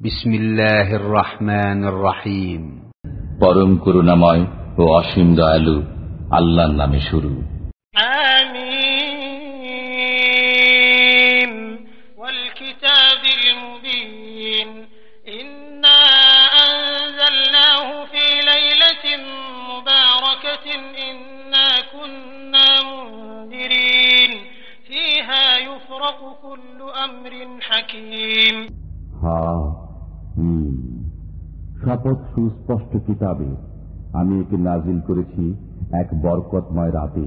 بسم الله الرحمن الرحيم পরম করুণাময় ও অসীম দয়ালু আল্লাহর নামে শুরু حميم والكتاب المبين إنا أنزلناه في ليلة مباركة إنا كنا منذرين فيها يفرق كل أمر حكيم হা মিম। শপথ সুস্পষ্ট কিতাবে আমি একে নাজিল করেছি এক বরকতময় রাতে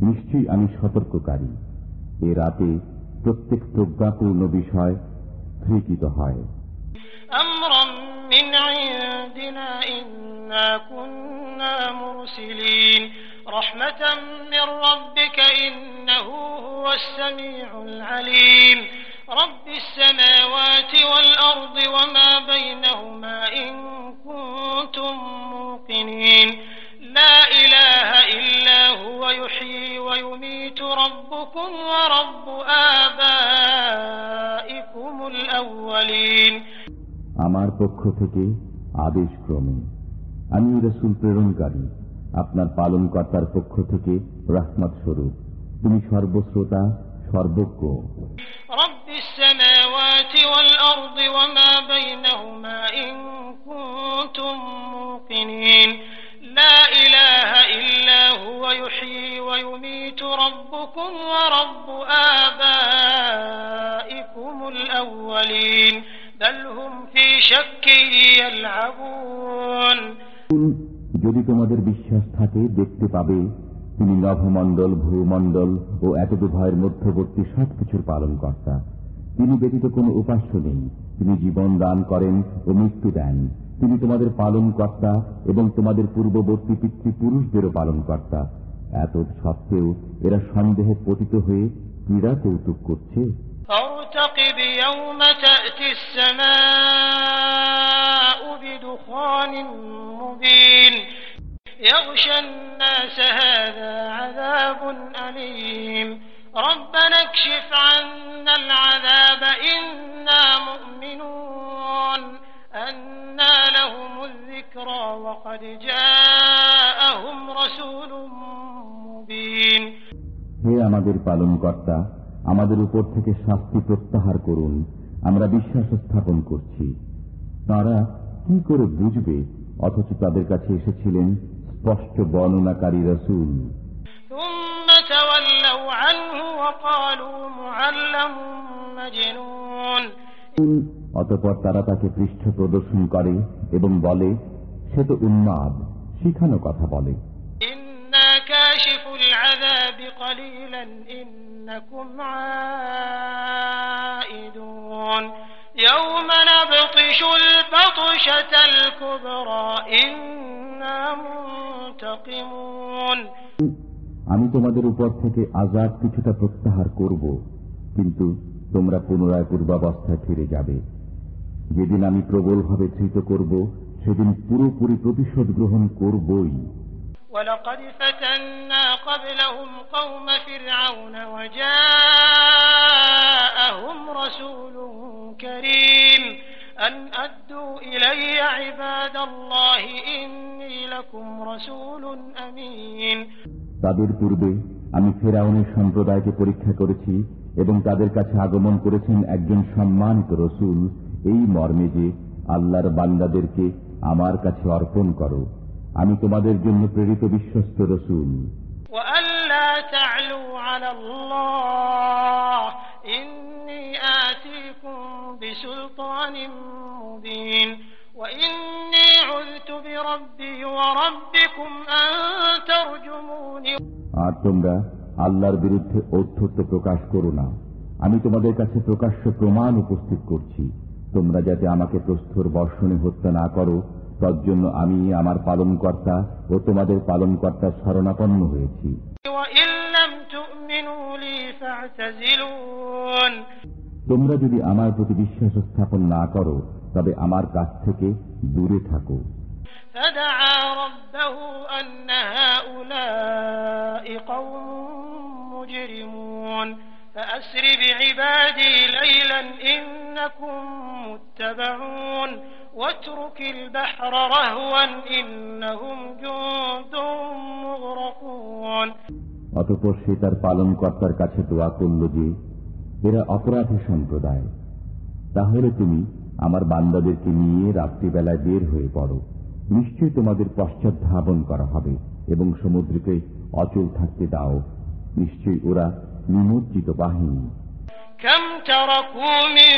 নিশ্চয়ই আমি সতর্ককারী এ রাতে প্রত্যেক প্রজ্ঞাপূর্ণ বিষয় স্বীকৃত হয় أمرا من عندنا إنا كنا مرسلين رحمة من ربك إنه هو السميع العليم আমার পক্ষ থেকে আদেশ ক্রমে আমি রসুল প্রেরণকারী, আপনার পালন কর্তার পক্ষ থেকে রাহমত স্বরূপ। তুমি সর্বশ্রোতা, সর্বজ্ঞ। والأرض وما بينهما إن كنتم موقنين لا إله إلا هو يحيي ويميت ربكم ورب آبائكم الأولين بل هم في شك يلعبون যদি তোমাদের বিশ্বাস থাকে দেখতে পাবে তিনি নভমণ্ডল ভূমণ্ডল ও এতদুভয়ের মধ্যবর্তী সবকিছুর পালন কর্তা তিনি ব্যতীত কোনো উপাস্য নেই তিনি জীবন দান করেন ও মৃত্যু দেন তিনি তোমাদের পালন কর্তা এবং তোমাদের পূর্ববর্তী পিতৃপুরুষদেরও পালন কর্তা এত সত্ত্বেও এরা সন্দেহে পতিত হয়ে ক্রীড়া কৌতুক করছে فارتقب يوم تأتي السماء بدخان مبين يغشى الناس هذا عذاب أليم ربنا اكشف عنا العذاب إنا مؤمنون أنا لهم الذكرى وقد جاءهم رسول مبين হে আমাদের পালন কর্তা আমাদের উপর থেকে শাস্তি প্রত্যাহার করুন আমরা বিশ্বাস স্থাপন করছি তারা কি করে বুঝবে অথচ তাদের কাছে এসেছিলেন স্পষ্ট বর্ণনাকারী রসুল ثم تولوا عنه وقالوا معلم مجنون অতপর তারা তাকে পৃষ্ঠ প্রদর্শন করে এবং বলে সে তো উন্মাদ শিখানো কথা বলে إنا كاشف العذاب قليلا إنكم عائدون يوم نبطش البطشة الكبرى إنا منتقمون আমি তোমাদের উপর থেকে আজাদ কিছুটা প্রত্যাহার করব কিন্তু তোমরা পুনরায় পূর্বাবস্থায় ফিরে যাবে যেদিন আমি প্রবলভাবে ধৃত করব সেদিন পুরোপুরি প্রতিশোধ গ্রহণ করবই ولقد فتنا قبلهم قوم فرعون وجاءهم رسول كريم أن أدوا إلي عباد الله إني لكم رسول أمين তাদের পূর্বে আমি ফেরাউনের সম্প্রদায়কে পরীক্ষা করেছি এবং তাদের কাছে আগমন করেছেন একজন সম্মানিত রসুল এই মর্মে যে আল্লাহর বান্দাদেরকে আমার কাছে অর্পণ করো আমি তোমাদের জন্য প্রেরিত বিশ্বস্ত রসুল وألا تعلوا على الله إني آتيكم بسلطان مبين وإني আর তোমরা আল্লাহর বিরুদ্ধে অধ্যত্ব প্রকাশ করো না। আমি তোমাদের কাছে প্রকাশ্য প্রমাণ উপস্থিত করছি। তোমরা যাতে আমাকে প্রস্তর বর্ষণে হত্যা না করো তার জন্য আমি আমার পালন কর্তা ও তোমাদের পালন পালনকর্তার স্মরণাপন্ন হয়েছি তোমরা যদি আমার প্রতি বিশ্বাস স্থাপন না করো তবে আমার কাছ থেকে দূরে থাকো। فدعا ربه أن هؤلاء قوم مجرمون فأسر بعبادي ليلا إنكم متبعون واترك البحر رهوا إنهم جند مغرقون অতপর সে তার পালনকর্তার কাছে দোয়া করল যে এরা অপরাধী সম্প্রদায় তাহলে তুমি আমার বান্দাদেরকে নিয়ে রাত্রিবেলায় বের হয়ে পড়ো নিশ্চয়ই তোমাদের পশ্চাৎ ধাবন করা হবে এবং সমুদ্রকে অচল থাকতে দাও নিশ্চয়ই ওরা নিমজ্জিত বাহিনী كم تركوا من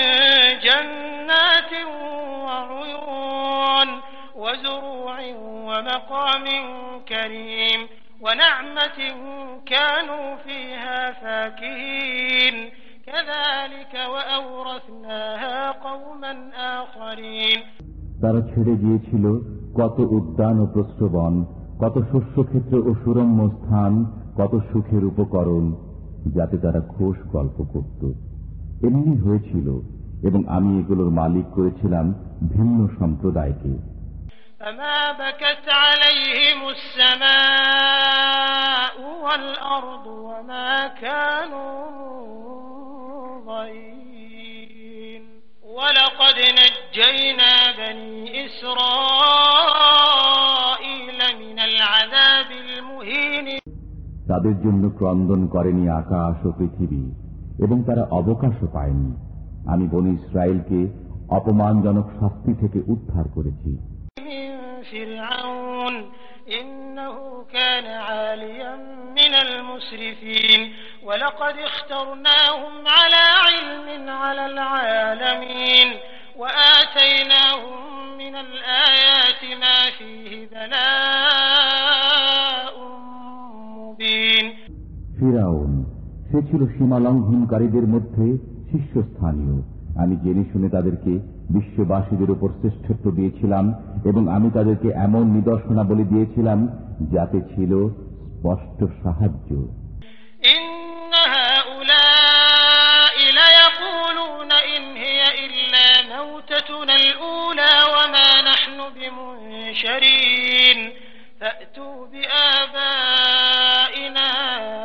جنات وعيون وزروع ومقام كريم ونعمة كانوا فيها فاكهين كذلك وأورثناها قوما آخرين তারা ছেড়ে গিয়েছিল কত উদ্যান ও প্রশ্রবন কত শস্যক্ষেত্র ও সুরম্য স্থান কত সুখের উপকরণ যাতে তারা খোশ গল্প করত এমনি হয়েছিল এবং আমি এগুলোর মালিক করেছিলাম ভিন্ন সম্প্রদায়কে فما بكت عليهم السماء والأرض وما كانوا منظرين ولقد نجينا بني إسرائيل من العذاب المهين তাদের জন্য ক্রন্দন করেনি আকাশ ও পৃথিবী এবং তারা অবকাশও পায়নি আমি বনি ইসরায়েলকে অপমানজনক শাস্তি থেকে উদ্ধার করেছি من فرعون إنه كان عاليا من المسرفين ولقد اخترناهم على علم على العالمين وآتيناهم من الآيات ما فيه بلاء مبين ফিরাউন সে ছিল সীমালঙ্ঘনকারীদের মধ্যে শীর্ষস্থানীয় আমি জেনে শুনে তাদেরকে বিশ্ববাসীদের উপর শ্রেষ্ঠত্ব দিয়েছিলাম এবং আমি তাদেরকে এমন নিদর্শনাবলী দিয়েছিলাম যাতে ছিল স্পষ্ট সাহায্য فأتوا بآبائنا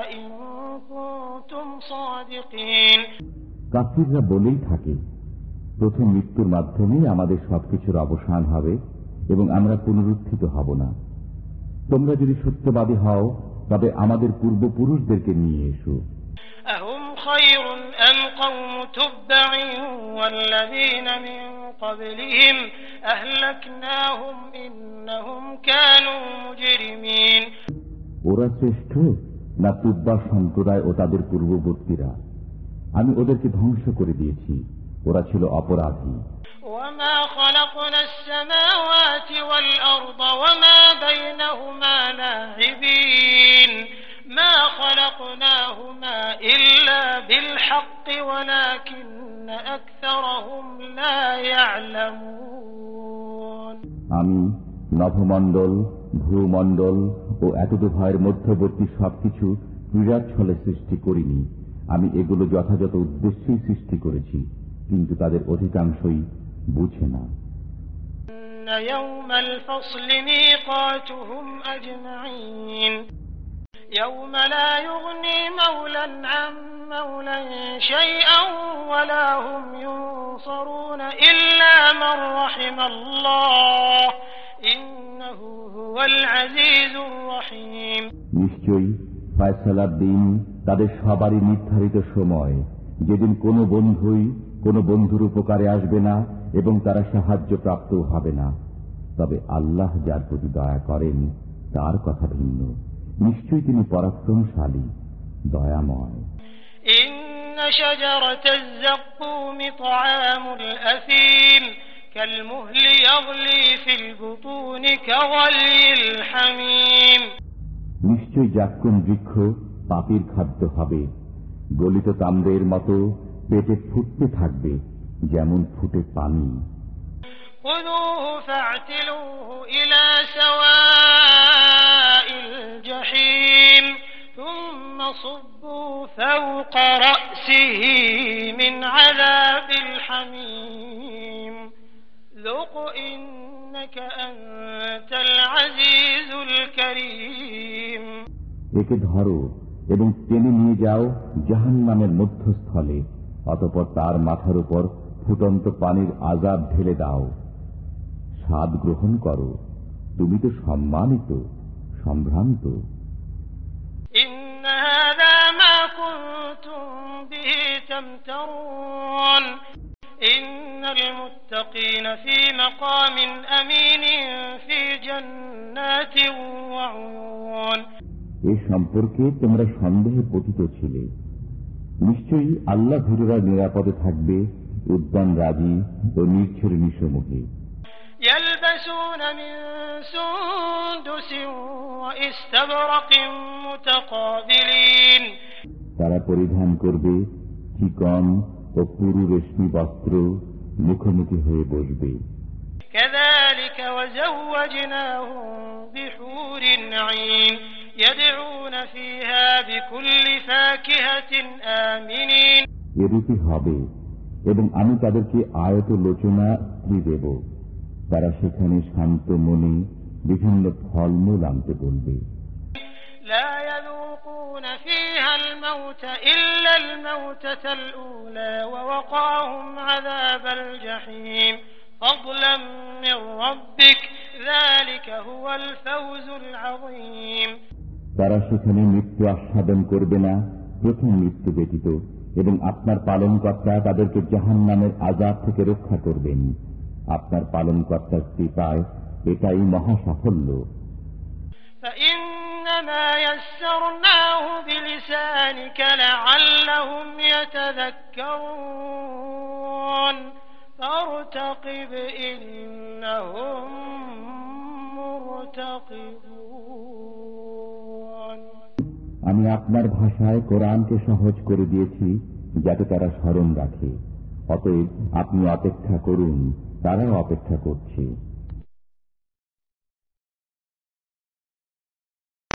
إن كنتم صادقين কাফিররা বলেই থাকে প্রথম মৃত্যুর মাধ্যমেই আমাদের সবকিছুর অবসান হবে এবং আমরা পুনরুত্থিত হব না তোমরা যদি সত্যবাদী হও তবে আমাদের পূর্বপুরুষদেরকে নিয়ে এসো أهم خير أم قوم تبع والذين من قبلهم أهلكناهم إنهم كانوا مجرمين ওরা শ্রেষ্ঠ না তুব্বা সম্প্রদায় ও তাদের পূর্ববর্তীরা আমি ওদেরকে ধ্বংস করে দিয়েছি ওরা ছিল অপরাধী وما خلقنا السماوات والأرض وما بينهما لاعبين ما خلقناهما إلا بالحق ولكن أكثرهم لا يعلمون আমি নভমণ্ডল ভূমণ্ডল ও এতদ ভয়ের মধ্যবর্তী সবকিছু ক্রীড়াচ্ছলে সৃষ্টি করিনি আমি এগুলো যথাযথ উদ্দেশ্যেই সৃষ্টি করেছি কিন্তু তাদের অধিকাংশই বুঝে না إن يوم الفصل ميقاتهم أجمعين يوم لا يغني مولا عن مولا شيئا ولا هم ينصرون إلا من رحم الله إنه هو العزيز الرحيم নিশ্চয়ই ফয়সালার দিন তাদের সবারই নির্ধারিত সময় যেদিন কোনো বন্ধুই কোনো বন্ধুর উপকারে আসবে না এবং তারা সাহায্য প্রাপ্ত হবে না তবে আল্লাহ যার প্রতি দয়া করেন তার কথা ভিন্ন নিশ্চয়ই তিনি পরাক্রমশালী দয়াময় إن شجرة الزقوم طعام الأثيم كالمهل يغلي في البطون كغلي الحميم নিশ্চয় জাক্কুম বৃক্ষ পাপির খাদ্য হবে গলিত তাম্রের মতো পেটে ফুটতে থাকবে যেমন ফুটে পানি خذوه فاعتلوه إلى سواء ثم صبوا فوق رأسه من عذاب الحميم ذق إنك أنت العزيز الكريم একে ধরো এবং টেনে নিয়ে যাও জাহান নামের মধ্যস্থলে অতপর তার মাথার উপর ফুটন্ত পানির আজাব ঢেলে দাও স্বাদ গ্রহণ করো তুমি তো সম্মানিত সম্ভ্রান্ত إن هذا ما كنتم به تمترون إن المتقين في مقام أمين في جنات وعيون এ সম্পর্কে তোমরা সন্দেহে পতিত ছিলে নিশ্চয়ই আল্লাহ ভীররা নিরাপদে থাকবে উদ্যান রাজি ও নির্ছের নিসমূহে يلبسون من سندس واستبرق متقابلين তারা পরিধান করবে চিকন ও পুরু রেশমি বস্ত্র মুখোমুখি হয়ে বসবে كذلك وزوجناهم بحور عين يدعون فيها بكل فاكهة آمنين এরূপই হবে এবং আমি তাদেরকে আয়ত লোচনা স্ত্রী দেব তারা সেখানে শান্ত মনে বিভিন্ন ফলমূল আনতে বলবে। তারা সেখানে মৃত্যু আস্বাদন করবে না প্রথম মৃত্যু ব্যতীত এবং আপনার পালনকর্তা তাদেরকে জাহান নামের আজাদ থেকে রক্ষা করবেন। আপনার পালন কর্তার কৃপায় এটাই মহা সাফল্য আমি আপনার ভাষায় কোরআনকে সহজ করে দিয়েছি যাতে তারা স্মরণ রাখে। অতএব আপনি অপেক্ষা করুন। তারাও অপেক্ষা করছে।